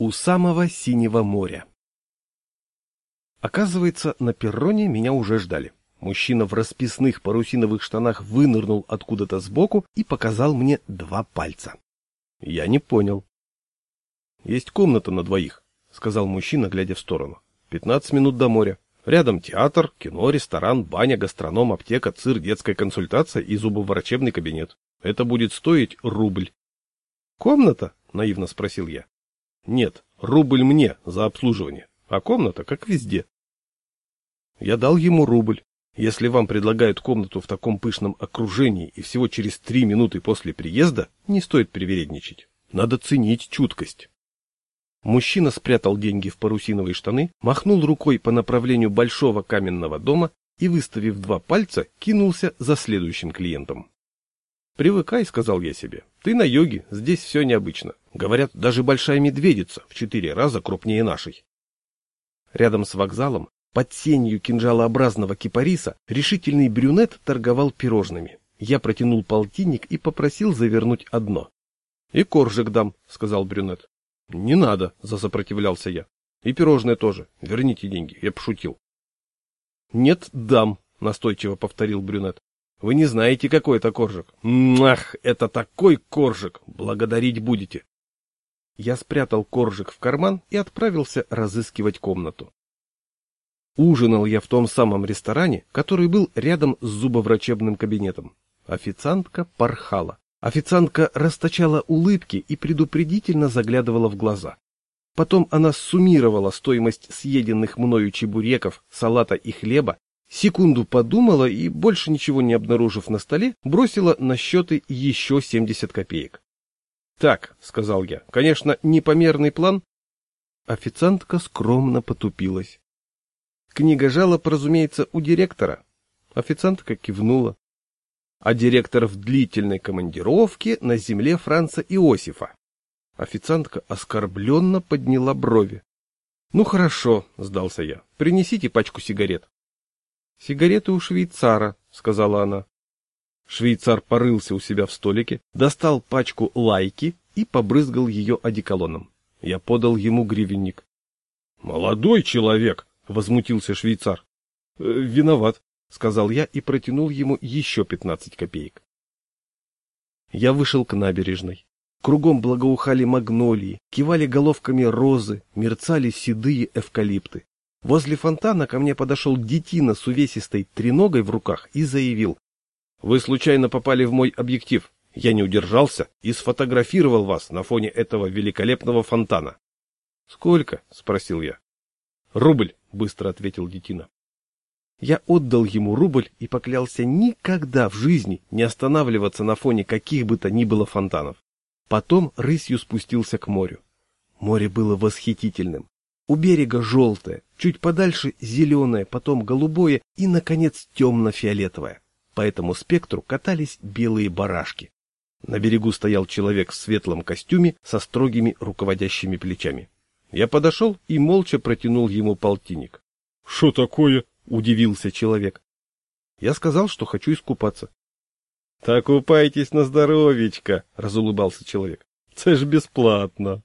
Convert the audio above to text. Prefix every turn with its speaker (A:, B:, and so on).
A: У самого синего моря. Оказывается, на перроне меня уже ждали. Мужчина в расписных парусиновых штанах вынырнул откуда-то сбоку и показал мне два пальца. Я не понял. «Есть комната на двоих», — сказал мужчина, глядя в сторону. «Пятнадцать минут до моря. Рядом театр, кино, ресторан, баня, гастроном, аптека, цирк, детская консультация и зубоврачебный кабинет. Это будет стоить рубль». «Комната?» — наивно спросил я. Нет, рубль мне за обслуживание, а комната как везде. Я дал ему рубль. Если вам предлагают комнату в таком пышном окружении и всего через три минуты после приезда, не стоит привередничать. Надо ценить чуткость. Мужчина спрятал деньги в парусиновые штаны, махнул рукой по направлению большого каменного дома и, выставив два пальца, кинулся за следующим клиентом. «Привыкай», — сказал я себе. «Ты на йоге, здесь все необычно. Говорят, даже большая медведица в четыре раза крупнее нашей». Рядом с вокзалом, под сенью кинжалообразного кипариса, решительный брюнет торговал пирожными. Я протянул полтинник и попросил завернуть одно. «И коржик дам», — сказал брюнет. «Не надо», — засопротивлялся я. «И пирожное тоже. Верните деньги, я пошутил». «Нет, дам», — настойчиво повторил брюнет. Вы не знаете, какой это коржик. Ах, это такой коржик! Благодарить будете. Я спрятал коржик в карман и отправился разыскивать комнату. Ужинал я в том самом ресторане, который был рядом с зубоврачебным кабинетом. Официантка порхала. Официантка расточала улыбки и предупредительно заглядывала в глаза. Потом она суммировала стоимость съеденных мною чебуреков, салата и хлеба Секунду подумала и, больше ничего не обнаружив на столе, бросила на счеты еще 70 копеек. «Так», — сказал я, — «конечно, непомерный план». Официантка скромно потупилась. Книга жалоб, разумеется, у директора. Официантка кивнула. А директор в длительной командировке на земле Франца Иосифа. Официантка оскорбленно подняла брови. — Ну хорошо, — сдался я, — принесите пачку сигарет. — Сигареты у швейцара, — сказала она. Швейцар порылся у себя в столике, достал пачку лайки и побрызгал ее одеколоном. Я подал ему гривенник. — Молодой человек! — возмутился швейцар. «Э, — Виноват, — сказал я и протянул ему еще пятнадцать копеек. Я вышел к набережной. Кругом благоухали магнолии, кивали головками розы, мерцали седые эвкалипты. Возле фонтана ко мне подошел детина с увесистой треногой в руках и заявил. — Вы случайно попали в мой объектив. Я не удержался и сфотографировал вас на фоне этого великолепного фонтана. — Сколько? — спросил я. — Рубль, — быстро ответил детина. Я отдал ему рубль и поклялся никогда в жизни не останавливаться на фоне каких бы то ни было фонтанов. Потом рысью спустился к морю. Море было восхитительным. У берега желтое, чуть подальше зеленое, потом голубое и, наконец, темно-фиолетовое. По этому спектру катались белые барашки. На берегу стоял человек в светлом костюме со строгими руководящими плечами. Я подошел и молча протянул ему полтинник. — Что такое? — удивился человек. Я сказал, что хочу искупаться. — Так упайтесь на здоровечко, — разулыбался человек. — Это ж бесплатно.